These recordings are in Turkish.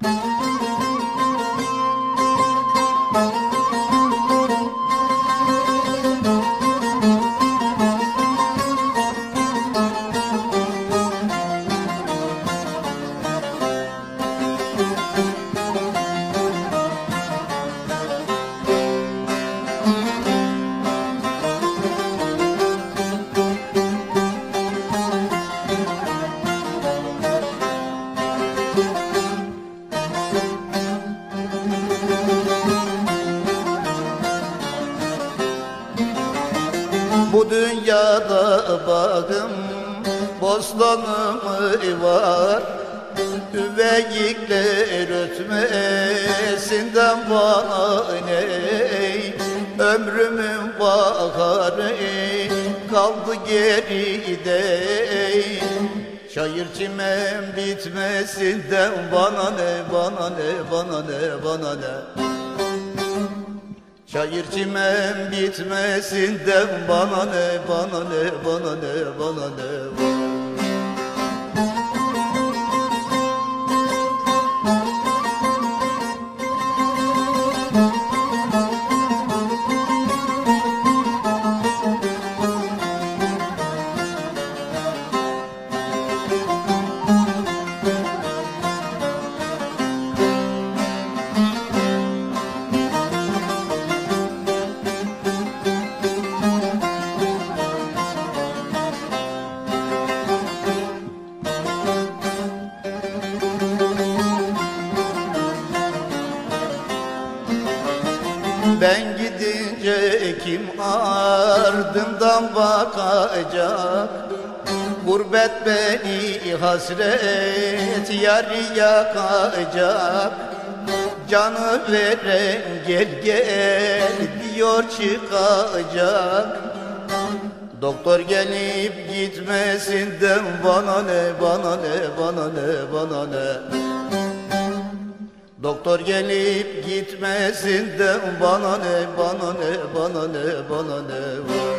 Mm-hmm. Bu dünyada bağım bostanım var. Üveyikler ötmesinden bana ne Ömrümün baharı kaldı geride Şair çimen bitmesinden bana ne bana ne bana ne bana ne Şair çimen bitmesinden bana ne bana ne bana ne bana ne Ben gidince kim ardından bakacak? Gurbet beni hasret yarı yakacak. Canı veren gel gel diyor çıkacak. Doktor gelip gitmesinden bana ne bana ne bana ne bana ne Doktor gelip gitmesinden bana ne bana ne bana ne bana ne vay.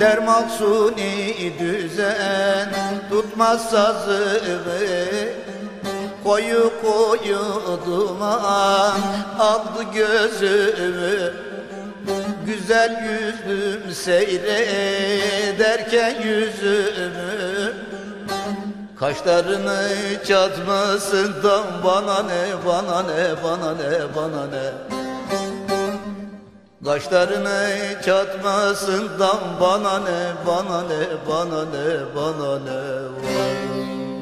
Dermal suni düzen tutmaz sazımı Koyu koyu duman aldı gözümü Güzel yüzüm seyrederken yüzümü. Kaşlarını çatmasından bana ne bana ne bana ne bana ne Kaşlarını çatmasından bana ne bana ne bana ne bana ne vay.